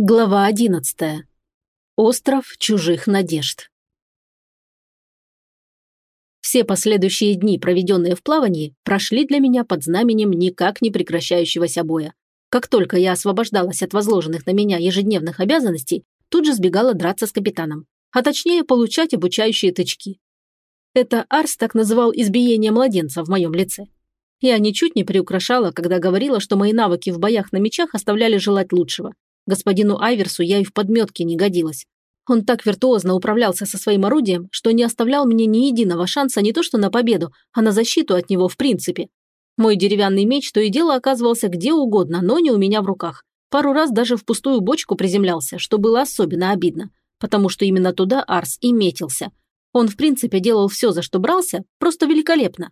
Глава одиннадцатая. Остров чужих надежд. Все последующие дни, проведенные в плавании, прошли для меня под знаменем никак не прекращающегося боя. Как только я освобождалась от возложенных на меня ежедневных обязанностей, тут же сбегала драться с капитаном, а точнее получать обучающие тычки. Это Арс так называл избиение младенца в моем лице. Я ничуть не приукрашала, когда говорила, что мои навыки в боях на мечах оставляли желать лучшего. Господину Айверсу я и в подметке не годилась. Он так виртуозно управлялся со своим орудием, что не оставлял мне ни единого шанса не то что на победу, а на защиту от него в принципе. Мой деревянный меч то и дело оказывался где угодно, но не у меня в руках. Пару раз даже в пустую бочку приземлялся, что было особенно обидно, потому что именно туда Арс и метился. Он в принципе делал все, за что брался, просто великолепно.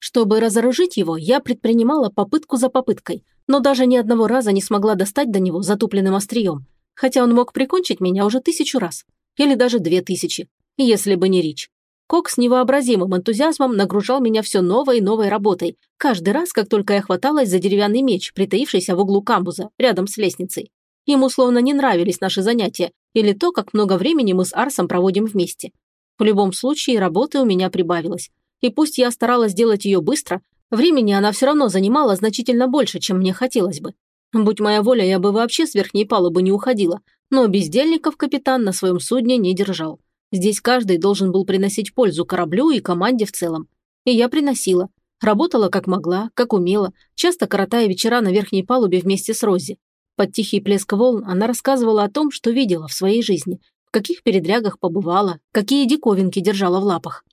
Чтобы разоружить его, я предпринимала попытку за попыткой – но даже ни одного раза не смогла достать до него затупленным острием, хотя он мог прикончить меня уже тысячу раз, или даже две тысячи, если бы не Рич. Кок с невообразимым энтузиазмом нагружал меня все новой и новой работой, каждый раз, как только я хваталась за деревянный меч, притаившийся в углу камбуза, рядом с лестницей. Ему словно не нравились наши занятия или то, как много времени мы с Арсом проводим вместе. В любом случае, работы у меня прибавилось. И пусть я старалась делать ее быстро, Времени она все равно занимала значительно больше, чем мне хотелось бы. Будь моя воля, я бы вообще с верхней палубы не уходила, но бездельников капитан на своем судне не держал. Здесь каждый должен был приносить пользу кораблю и команде в целом. И я приносила. Работала как могла, как умела, часто коротая вечера на верхней палубе вместе с Рози. Под тихий плеск волн она рассказывала о том, что видела в своей жизни, в каких передрягах побывала, какие диковинки держала в лапах.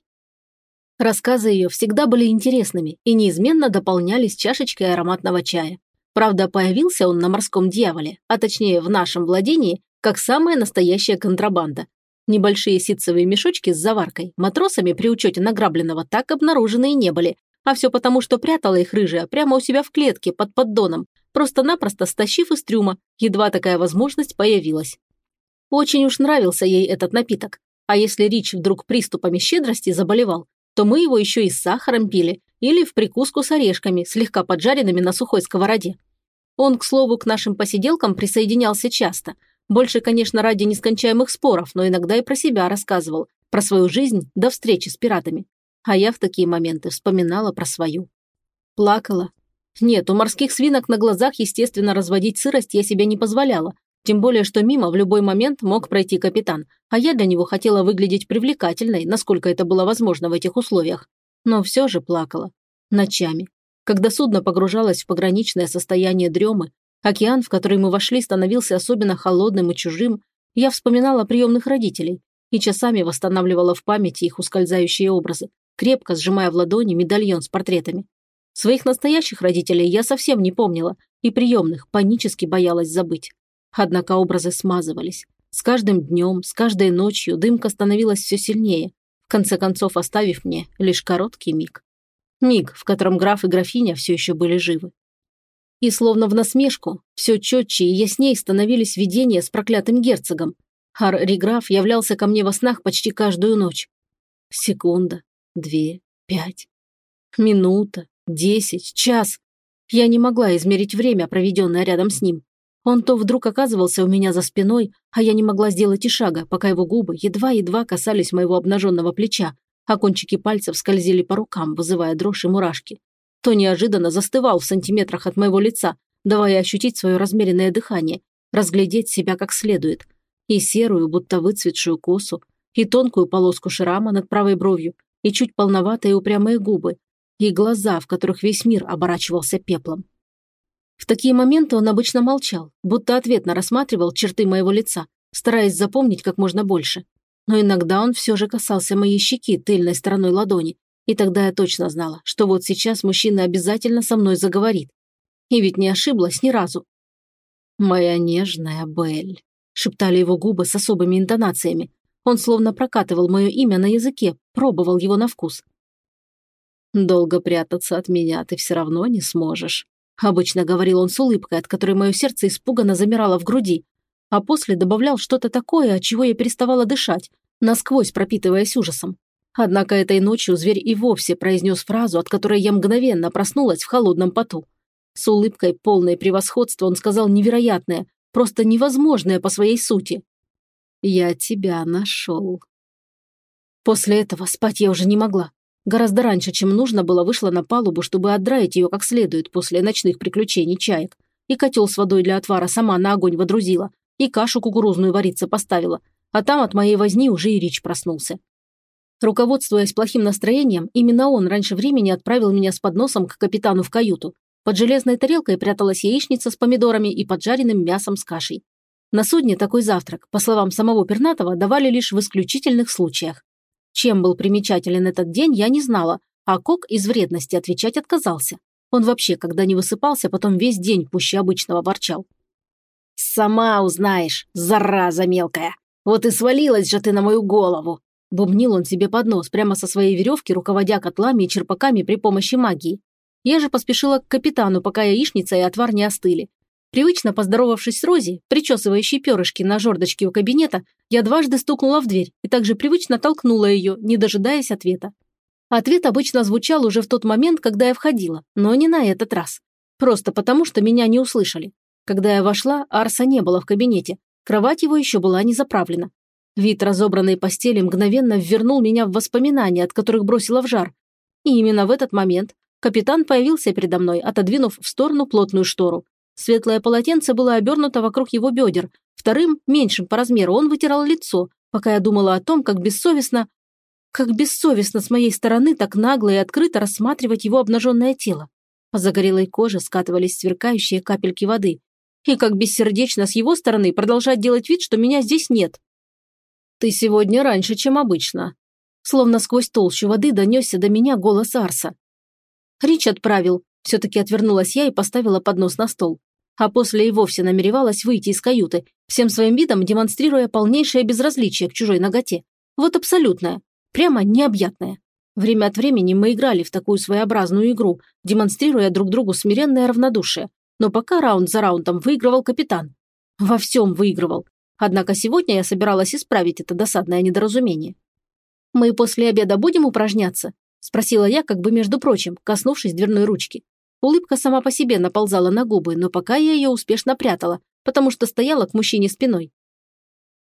Рассказы ее всегда были интересными и неизменно дополнялись чашечкой ароматного чая. Правда, появился он на морском дьяволе, а точнее в нашем владении, как самая настоящая контрабанда. Небольшие ситцевые мешочки с заваркой матросами при учете награбленного так обнаружены и не были, а все потому, что прятала их рыжая прямо у себя в клетке под поддоном, просто-напросто стащив из трюма, едва такая возможность появилась. Очень уж нравился ей этот напиток, а если Рич вдруг приступами щедрости заболевал, то мы его еще и с сахаром пили или в прикуску с орешками, слегка поджаренными на сухой сковороде. Он, к слову, к нашим посиделкам присоединялся часто. Больше, конечно, ради нескончаемых споров, но иногда и про себя рассказывал, про свою жизнь до встречи с пиратами. А я в такие моменты вспоминала про свою. Плакала. Нет, у морских свинок на глазах, естественно, разводить сырость я себе не позволяла, тем более, что мимо в любой момент мог пройти капитан, а я для него хотела выглядеть привлекательной, насколько это было возможно в этих условиях. Но все же плакала. Ночами. Когда судно погружалось в пограничное состояние дремы, океан, в который мы вошли, становился особенно холодным и чужим, я вспоминала приемных родителей и часами восстанавливала в памяти их ускользающие образы, крепко сжимая в ладони медальон с портретами. Своих настоящих родителей я совсем не помнила и приемных панически боялась забыть. Однако образы смазывались. С каждым днем, с каждой ночью дымка становилась все сильнее, в конце концов оставив мне лишь короткий миг. Миг, в котором граф и графиня все еще были живы. И словно в насмешку, все четче и яснее становились видения с проклятым герцогом. Ар-реграф являлся ко мне во снах почти каждую ночь. Секунда, две, пять, минута, десять, час. Я не могла измерить время, проведенное рядом с ним. Он то вдруг оказывался у меня за спиной, а я не могла сделать и шага, пока его губы едва-едва касались моего обнаженного плеча, а кончики пальцев скользили по рукам, вызывая дрожь и мурашки. То неожиданно застывал в сантиметрах от моего лица, давая ощутить свое размеренное дыхание, разглядеть себя как следует. И серую, будто выцветшую косу, и тонкую полоску шрама над правой бровью, и чуть полноватые упрямые губы, и глаза, в которых весь мир оборачивался пеплом. В такие моменты он обычно молчал, будто ответно рассматривал черты моего лица, стараясь запомнить как можно больше. Но иногда он все же касался моей щеки тыльной стороной ладони, и тогда я точно знала, что вот сейчас мужчина обязательно со мной заговорит. И ведь не ошиблась ни разу. «Моя нежная Белль», — шептали его губы с особыми интонациями. Он словно прокатывал мое имя на языке, пробовал его на вкус. «Долго прятаться от меня ты все равно не сможешь. Обычно говорил он с улыбкой, от которой мое сердце испуганно замирало в груди, а после добавлял что-то такое, от чего я переставала дышать, насквозь пропитываясь ужасом. Однако этой ночью зверь и вовсе произнес фразу, от которой я мгновенно проснулась в холодном поту. С улыбкой, полной превосходства, он сказал невероятное, просто невозможное по своей сути. Я тебя нашел. После этого спать я уже не могла. Гораздо раньше, чем нужно было, вышла на палубу, чтобы отдраить ее как следует после ночных приключений чаек. И котел с водой для отвара сама на огонь водрузила, и кашу кукурузную вариться поставила. А там от моей возни уже и Рич проснулся. Руководствуясь плохим настроением, именно он раньше времени отправил меня с подносом к капитану в каюту. Под железной тарелкой пряталась яичница с помидорами и поджаренным мясом с кашей. На судне такой завтрак, по словам самого Пернатова, давали лишь в исключительных случаях. Чем был примечателен этот день, я не знала, а Кок из вредности отвечать отказался. Он вообще, когда не высыпался, потом весь день пуще обычного ворчал. «Сама узнаешь, зараза мелкая! Вот и свалилась же ты на мою голову!» Бубнил он себе под нос, прямо со своей веревки, руководя котлами и черпаками при помощи магии. Я же поспешила к капитану, пока яичница и отвар не остыли. Привычно поздоровавшись с Рози, причесывающей перышки на жердочке у кабинета, я дважды стукнула в дверь и также привычно толкнула ее, не дожидаясь ответа. Ответ обычно звучал уже в тот момент, когда я входила, но не на этот раз. Просто потому, что меня не услышали. Когда я вошла, Арса не было в кабинете, кровать его еще была не заправлена. Вид разобранной постели мгновенно ввернул меня в воспоминания, от которых бросила в жар. И именно в этот момент капитан появился передо мной, отодвинув в сторону плотную штору. Светлое полотенце было обернуто вокруг его бедер. Вторым, меньшим по размеру, он вытирал лицо, пока я думала о том, как бессовестно... Как бессовестно с моей стороны так нагло и открыто рассматривать его обнаженное тело. По загорелой коже скатывались сверкающие капельки воды. И как бессердечно с его стороны продолжать делать вид, что меня здесь нет. «Ты сегодня раньше, чем обычно». Словно сквозь толщу воды донесся до меня голос Арса. Рич отправил. Все-таки отвернулась я и поставила поднос на стол а после и вовсе намеревалась выйти из каюты, всем своим видом демонстрируя полнейшее безразличие к чужой ноготе. Вот абсолютное, прямо необъятное. Время от времени мы играли в такую своеобразную игру, демонстрируя друг другу смиренное равнодушие. Но пока раунд за раундом выигрывал капитан. Во всем выигрывал. Однако сегодня я собиралась исправить это досадное недоразумение. «Мы после обеда будем упражняться?» – спросила я, как бы между прочим, коснувшись дверной ручки. Улыбка сама по себе наползала на губы, но пока я ее успешно прятала, потому что стояла к мужчине спиной.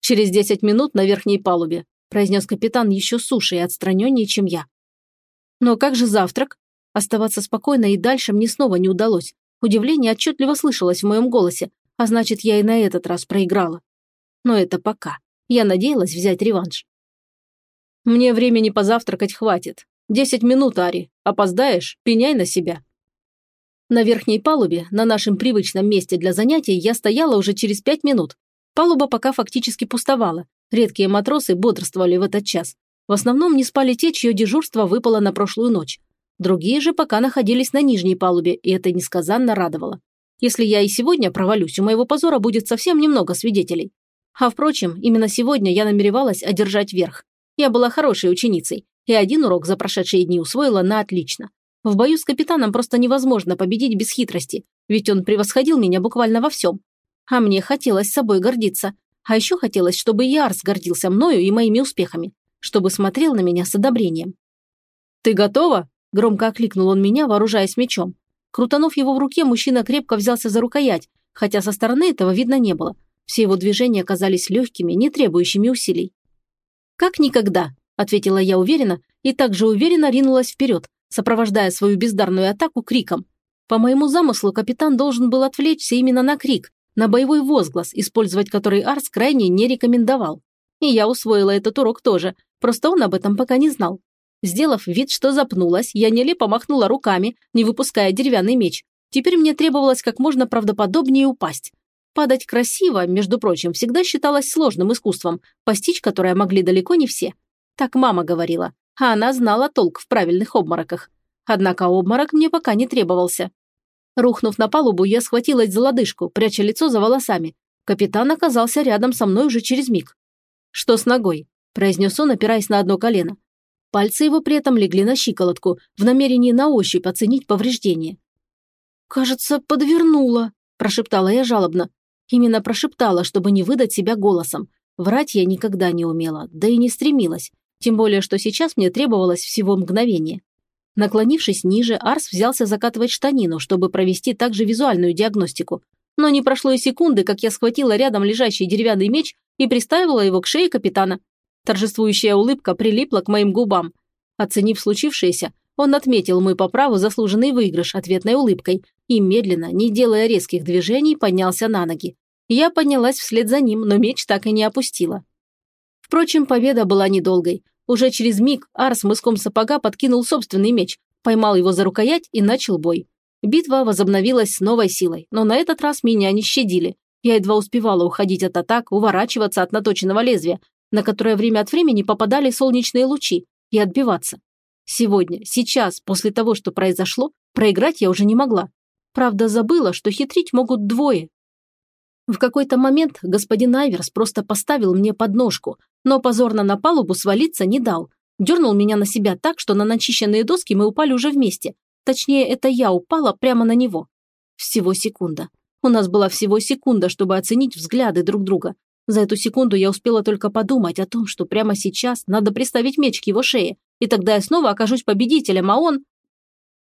«Через десять минут на верхней палубе», произнес капитан еще суше и отстраненнее, чем я. «Но как же завтрак?» Оставаться спокойно и дальше мне снова не удалось. Удивление отчетливо слышалось в моем голосе, а значит, я и на этот раз проиграла. Но это пока. Я надеялась взять реванш. «Мне времени позавтракать хватит. Десять минут, Ари. Опоздаешь? Пеняй на себя», на верхней палубе, на нашем привычном месте для занятий, я стояла уже через пять минут. Палуба пока фактически пустовала. Редкие матросы бодрствовали в этот час. В основном не спали те, чье дежурство выпало на прошлую ночь. Другие же пока находились на нижней палубе, и это несказанно радовало. Если я и сегодня провалюсь, у моего позора будет совсем немного свидетелей. А впрочем, именно сегодня я намеревалась одержать верх. Я была хорошей ученицей, и один урок за прошедшие дни усвоила на отлично. В бою с капитаном просто невозможно победить без хитрости, ведь он превосходил меня буквально во всем. А мне хотелось собой гордиться. А еще хотелось, чтобы Ярс гордился мною и моими успехами, чтобы смотрел на меня с одобрением. «Ты готова?» – громко окликнул он меня, вооружаясь мечом. Крутанув его в руке, мужчина крепко взялся за рукоять, хотя со стороны этого видно не было. Все его движения казались легкими, не требующими усилий. «Как никогда», – ответила я уверенно и также уверенно ринулась вперед, сопровождая свою бездарную атаку криком. По моему замыслу, капитан должен был отвлечься именно на крик, на боевой возглас, использовать который Арс крайне не рекомендовал. И я усвоила этот урок тоже, просто он об этом пока не знал. Сделав вид, что запнулась, я нелепо махнула руками, не выпуская деревянный меч. Теперь мне требовалось как можно правдоподобнее упасть. Падать красиво, между прочим, всегда считалось сложным искусством, постичь которое могли далеко не все. Так мама говорила а она знала толк в правильных обмороках. Однако обморок мне пока не требовался. Рухнув на палубу, я схватилась за лодыжку, пряча лицо за волосами. Капитан оказался рядом со мной уже через миг. «Что с ногой?» – произнес он, опираясь на одно колено. Пальцы его при этом легли на щиколотку, в намерении на ощупь оценить повреждение. «Кажется, подвернула», – прошептала я жалобно. Именно прошептала, чтобы не выдать себя голосом. Врать я никогда не умела, да и не стремилась. Тем более, что сейчас мне требовалось всего мгновение. Наклонившись ниже, Арс взялся закатывать штанину, чтобы провести также визуальную диагностику. Но не прошло и секунды, как я схватила рядом лежащий деревянный меч и приставила его к шее капитана. Торжествующая улыбка прилипла к моим губам. Оценив случившееся, он отметил мой по праву заслуженный выигрыш ответной улыбкой и медленно, не делая резких движений, поднялся на ноги. Я поднялась вслед за ним, но меч так и не опустила. Впрочем, победа была недолгой. Уже через миг Арс мыском сапога подкинул собственный меч, поймал его за рукоять и начал бой. Битва возобновилась с новой силой, но на этот раз меня не щадили. Я едва успевала уходить от атак, уворачиваться от наточенного лезвия, на которое время от времени попадали солнечные лучи, и отбиваться. Сегодня, сейчас, после того, что произошло, проиграть я уже не могла. Правда, забыла, что хитрить могут двое. В какой-то момент господин Айверс просто поставил мне подножку, но позорно на палубу свалиться не дал. Дернул меня на себя так, что на начищенные доски мы упали уже вместе. Точнее, это я упала прямо на него. Всего секунда. У нас была всего секунда, чтобы оценить взгляды друг друга. За эту секунду я успела только подумать о том, что прямо сейчас надо приставить меч к его шее, и тогда я снова окажусь победителем, а он...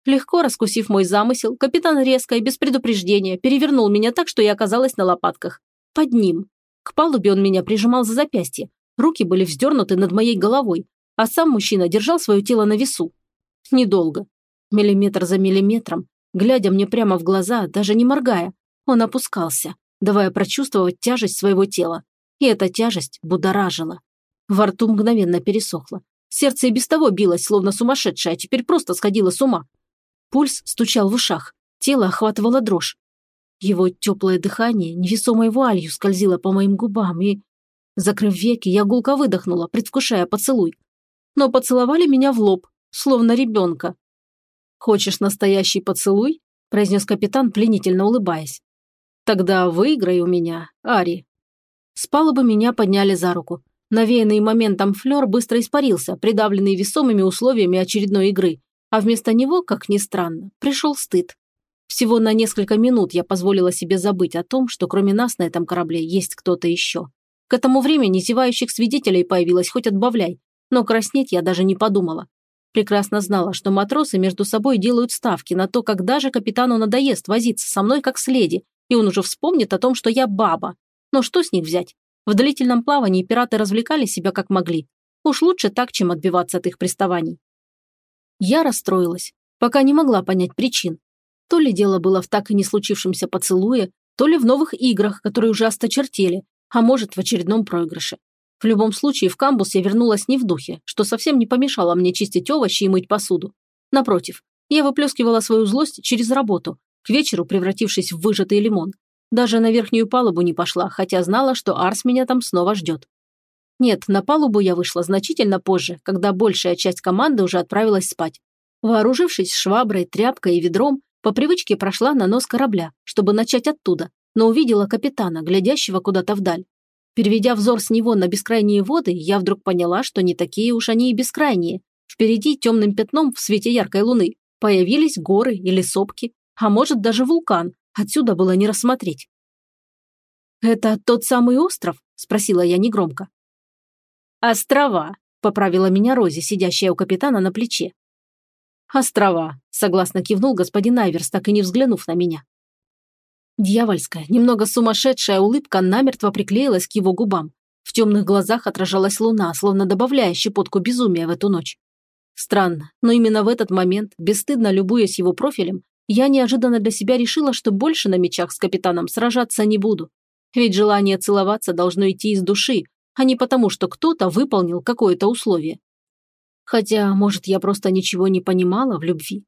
Легко раскусив мой замысел, капитан резко и без предупреждения перевернул меня так, что я оказалась на лопатках. Под ним. К палубе он меня прижимал за запястье. Руки были вздернуты над моей головой, а сам мужчина держал свое тело на весу. Недолго. Миллиметр за миллиметром, глядя мне прямо в глаза, даже не моргая, он опускался, давая прочувствовать тяжесть своего тела. И эта тяжесть будоражила. Во рту мгновенно пересохло. Сердце и без того билось, словно сумасшедшее, а теперь просто сходило с ума. Пульс стучал в ушах, тело охватывало дрожь. Его теплое дыхание невесомой вуалью скользило по моим губам и... Закрыв веки, я гулко выдохнула, предвкушая поцелуй. Но поцеловали меня в лоб, словно ребенка, «Хочешь настоящий поцелуй?» – произнес капитан, пленительно улыбаясь. «Тогда выиграй у меня, Ари». С палубы меня подняли за руку. Навеянный моментом флёр быстро испарился, придавленный весомыми условиями очередной игры, а вместо него, как ни странно, пришел стыд. Всего на несколько минут я позволила себе забыть о том, что кроме нас на этом корабле есть кто-то еще. К этому времени зевающих свидетелей появилось хоть отбавляй, но краснеть я даже не подумала. Прекрасно знала, что матросы между собой делают ставки на то, когда же капитану надоест возиться со мной как с леди, и он уже вспомнит о том, что я баба. Но что с них взять? В длительном плавании пираты развлекали себя как могли. Уж лучше так, чем отбиваться от их приставаний. Я расстроилась, пока не могла понять причин. То ли дело было в так и не случившемся поцелуе, то ли в новых играх, которые уже осточертели, а может, в очередном проигрыше. В любом случае, в камбус я вернулась не в духе, что совсем не помешало мне чистить овощи и мыть посуду. Напротив, я выплескивала свою злость через работу, к вечеру превратившись в выжатый лимон. Даже на верхнюю палубу не пошла, хотя знала, что Арс меня там снова ждет. Нет, на палубу я вышла значительно позже, когда большая часть команды уже отправилась спать. Вооружившись шваброй, тряпкой и ведром, по привычке прошла на нос корабля, чтобы начать оттуда, но увидела капитана, глядящего куда-то вдаль. Переведя взор с него на бескрайние воды, я вдруг поняла, что не такие уж они и бескрайние. Впереди темным пятном в свете яркой луны появились горы или сопки, а может даже вулкан, отсюда было не рассмотреть. «Это тот самый остров?» – спросила я негромко. «Острова», – поправила меня Рози, сидящая у капитана на плече. «Острова», – согласно кивнул господин Айверс, так и не взглянув на меня. Дьявольская, немного сумасшедшая улыбка намертво приклеилась к его губам. В темных глазах отражалась луна, словно добавляя щепотку безумия в эту ночь. Странно, но именно в этот момент, бесстыдно любуясь его профилем, я неожиданно для себя решила, что больше на мечах с капитаном сражаться не буду. Ведь желание целоваться должно идти из души, а не потому, что кто-то выполнил какое-то условие. Хотя, может, я просто ничего не понимала в любви.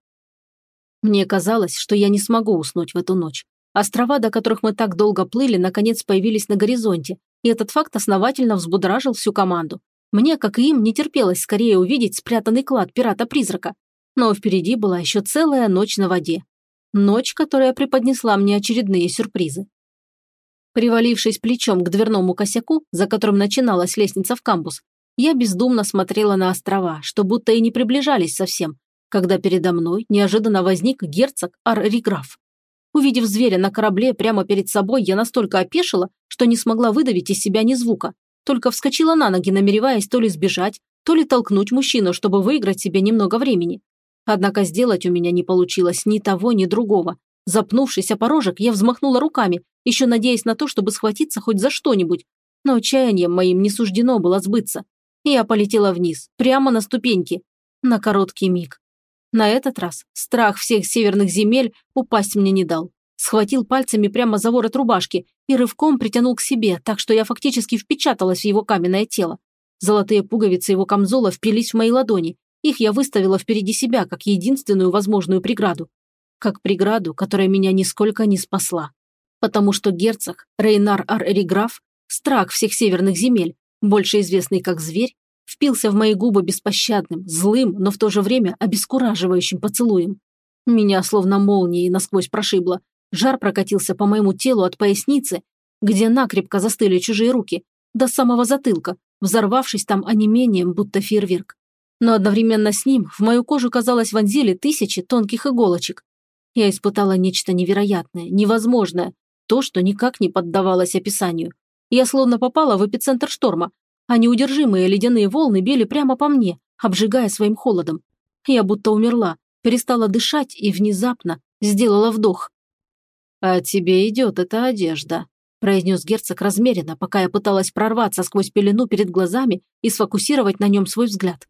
Мне казалось, что я не смогу уснуть в эту ночь. Острова, до которых мы так долго плыли, наконец появились на горизонте, и этот факт основательно взбудоражил всю команду. Мне, как и им, не терпелось скорее увидеть спрятанный клад пирата-призрака. Но впереди была еще целая ночь на воде. Ночь, которая преподнесла мне очередные сюрпризы. Привалившись плечом к дверному косяку, за которым начиналась лестница в камбус, я бездумно смотрела на острова, что будто и не приближались совсем, когда передо мной неожиданно возник герцог Ар-Риграф. Увидев зверя на корабле прямо перед собой, я настолько опешила, что не смогла выдавить из себя ни звука. Только вскочила на ноги, намереваясь то ли сбежать, то ли толкнуть мужчину, чтобы выиграть себе немного времени. Однако сделать у меня не получилось ни того, ни другого. Запнувшись о порожек, я взмахнула руками, еще надеясь на то, чтобы схватиться хоть за что-нибудь. Но отчаянием моим не суждено было сбыться. Я полетела вниз, прямо на ступеньки. На короткий миг. На этот раз страх всех северных земель упасть мне не дал. Схватил пальцами прямо за ворот рубашки и рывком притянул к себе, так что я фактически впечаталась в его каменное тело. Золотые пуговицы его камзола впились в мои ладони. Их я выставила впереди себя, как единственную возможную преграду. Как преграду, которая меня нисколько не спасла. Потому что герцог, Рейнар Ар-Эриграф, страх всех северных земель, больше известный как зверь, впился в мои губы беспощадным, злым, но в то же время обескураживающим поцелуем. Меня словно молнией насквозь прошибло. Жар прокатился по моему телу от поясницы, где накрепко застыли чужие руки, до самого затылка, взорвавшись там онемением, будто фейерверк. Но одновременно с ним в мою кожу, казалось, вонзили тысячи тонких иголочек. Я испытала нечто невероятное, невозможное, то, что никак не поддавалось описанию. Я словно попала в эпицентр шторма, а неудержимые ледяные волны били прямо по мне, обжигая своим холодом. Я будто умерла, перестала дышать и внезапно сделала вдох. «А тебе идет эта одежда», – произнес герцог размеренно, пока я пыталась прорваться сквозь пелену перед глазами и сфокусировать на нем свой взгляд.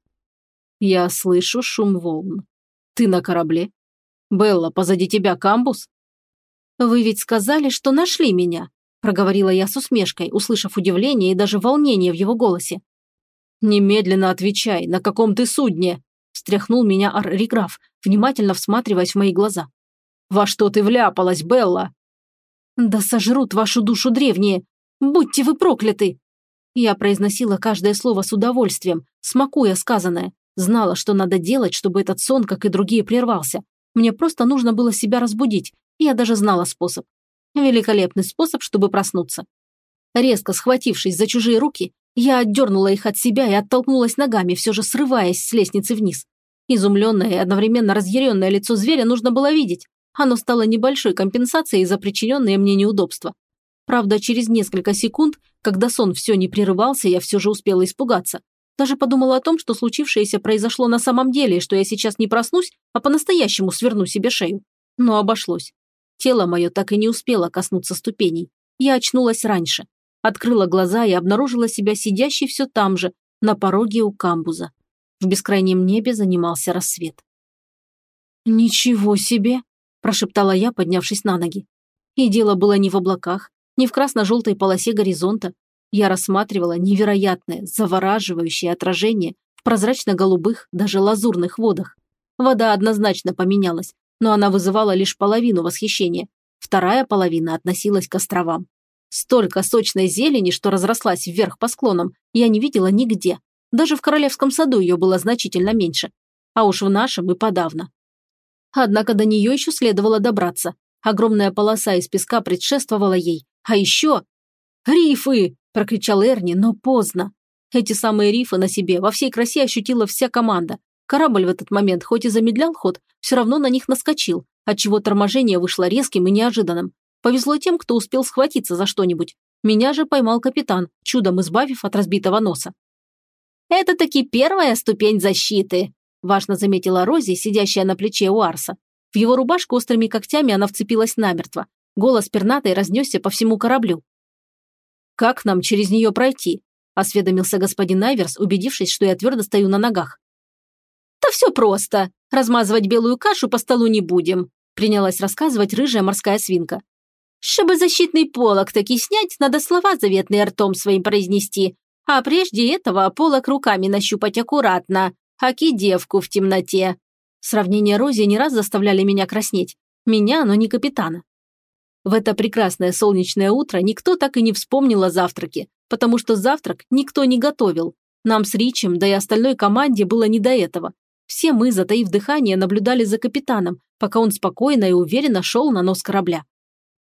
«Я слышу шум волн. Ты на корабле? Белла, позади тебя камбус?» «Вы ведь сказали, что нашли меня», проговорила я с усмешкой, услышав удивление и даже волнение в его голосе. «Немедленно отвечай, на каком ты судне?» – встряхнул меня Арриграф, внимательно всматриваясь в мои глаза. «Во что ты вляпалась, Белла?» «Да сожрут вашу душу древние! Будьте вы прокляты!» Я произносила каждое слово с удовольствием, смакуя сказанное. Знала, что надо делать, чтобы этот сон, как и другие, прервался. Мне просто нужно было себя разбудить, и я даже знала способ. Великолепный способ, чтобы проснуться. Резко схватившись за чужие руки, я отдернула их от себя и оттолкнулась ногами, все же срываясь с лестницы вниз. Изумленное и одновременно разъяренное лицо зверя нужно было видеть. Оно стало небольшой компенсацией за причиненные мне неудобства. Правда, через несколько секунд, когда сон все не прерывался, я все же успела испугаться. Даже подумала о том, что случившееся произошло на самом деле, и что я сейчас не проснусь, а по-настоящему сверну себе шею. Но обошлось. Тело мое так и не успело коснуться ступеней. Я очнулась раньше. Открыла глаза и обнаружила себя сидящей все там же, на пороге у камбуза. В бескрайнем небе занимался рассвет. «Ничего себе!» – прошептала я, поднявшись на ноги. И дело было не в облаках, не в красно-желтой полосе горизонта. Я рассматривала невероятное, завораживающее отражение в прозрачно-голубых, даже лазурных водах. Вода однозначно поменялась, но она вызывала лишь половину восхищения. Вторая половина относилась к островам. Столько сочной зелени, что разрослась вверх по склонам, я не видела нигде. Даже в Королевском саду ее было значительно меньше. А уж в нашем и подавно. Однако до нее еще следовало добраться. Огромная полоса из песка предшествовала ей. А еще... «Рифы!» – прокричал Эрни, но поздно. Эти самые рифы на себе во всей красе ощутила вся команда. Корабль в этот момент хоть и замедлял ход, все равно на них наскочил, отчего торможение вышло резким и неожиданным. Повезло тем, кто успел схватиться за что-нибудь. Меня же поймал капитан, чудом избавив от разбитого носа. «Это таки первая ступень защиты», – важно заметила Рози, сидящая на плече у Арса. В его рубашку острыми когтями она вцепилась намертво. Голос пернатой разнесся по всему кораблю. «Как нам через нее пройти?» – осведомился господин Айверс, убедившись, что я твердо стою на ногах. «Да все просто. Размазывать белую кашу по столу не будем», принялась рассказывать рыжая морская свинка. «Чтобы защитный полог таки снять, надо слова заветные ртом своим произнести, а прежде этого полог руками нащупать аккуратно, аки девку в темноте». Сравнения Рози не раз заставляли меня краснеть. Меня, но не капитана. В это прекрасное солнечное утро никто так и не вспомнил о завтраке, потому что завтрак никто не готовил. Нам с Ричем, да и остальной команде было не до этого. Все мы, затаив дыхание, наблюдали за капитаном, пока он спокойно и уверенно шел на нос корабля.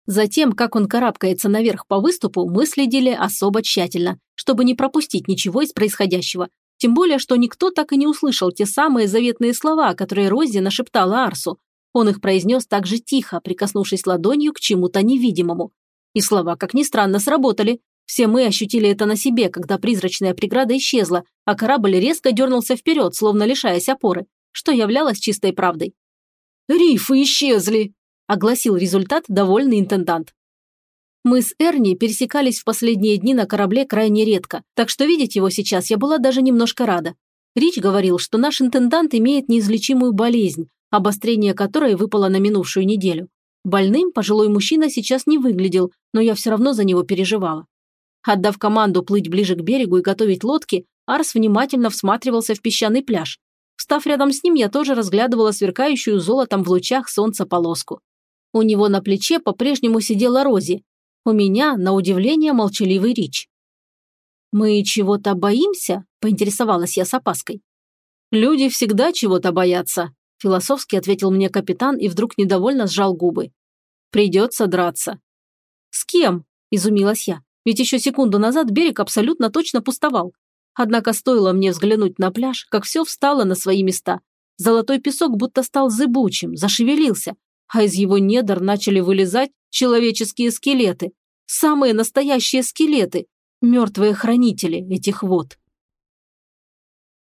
Затем, как он карабкается наверх по выступу, мы следили особо тщательно, чтобы не пропустить ничего из происходящего. Тем более, что никто так и не услышал те самые заветные слова, которые Рози нашептала Арсу. Он их произнес так же тихо, прикоснувшись ладонью к чему-то невидимому. И слова, как ни странно, сработали. Все мы ощутили это на себе, когда призрачная преграда исчезла, а корабль резко дернулся вперед, словно лишаясь опоры, что являлось чистой правдой. «Рифы исчезли!» – огласил результат довольный интендант. Мы с Эрни пересекались в последние дни на корабле крайне редко, так что видеть его сейчас я была даже немножко рада. Рич говорил, что наш интендант имеет неизлечимую болезнь, обострение которой выпало на минувшую неделю. Больным пожилой мужчина сейчас не выглядел, но я все равно за него переживала. Отдав команду плыть ближе к берегу и готовить лодки, Арс внимательно всматривался в песчаный пляж. Встав рядом с ним, я тоже разглядывала сверкающую золотом в лучах солнца полоску. У него на плече по-прежнему сидела Рози. У меня, на удивление, молчаливый Рич. «Мы чего-то боимся?» – поинтересовалась я с опаской. «Люди всегда чего-то боятся», – философски ответил мне капитан и вдруг недовольно сжал губы. «Придется драться». «С кем?» – изумилась я. Ведь еще секунду назад берег абсолютно точно пустовал. Однако стоило мне взглянуть на пляж, как все встало на свои места. Золотой песок будто стал зыбучим, зашевелился, а из его недр начали вылезать человеческие скелеты. Самые настоящие скелеты, мертвые хранители этих вод.